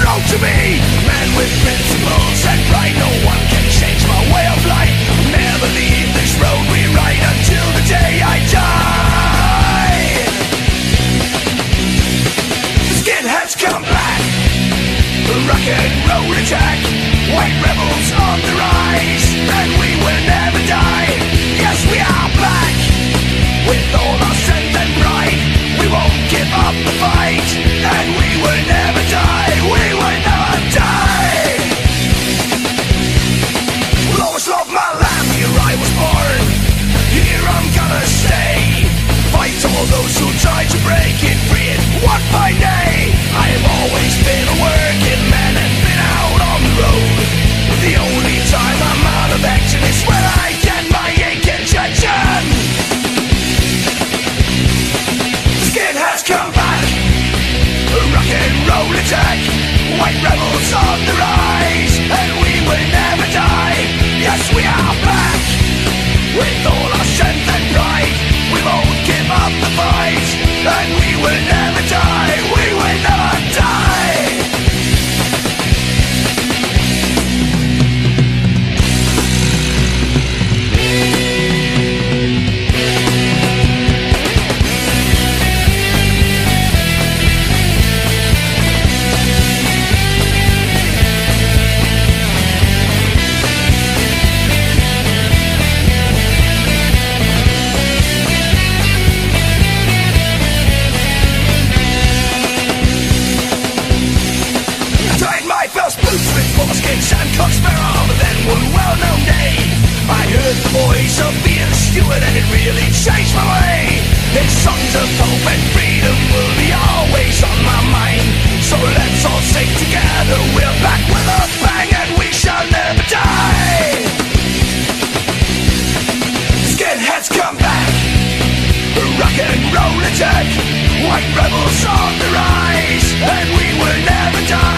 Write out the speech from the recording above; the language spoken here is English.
to me. Man with principles and pride No one can change my way of life. Never leave this road we ride Until the day I die. The skinheads come back. The Rock and roll attack. White rebels on the rise. And we will never die. Yes, we are back With come back Rock and roll attack White rebels on the rise And we will never die. Yes, we are back. With all our strength and pride We won't give up the fight And we will never die and Cock Sparrer But then one well-known day I heard the voice of Ian Stuart And it really changed my way. His songs of hope and freedom will be always on my mind. So let's all sing together We're back with a bang and we shall never die. Skinheads come back. Rock and roll attack. White rebels on the rise And we will never die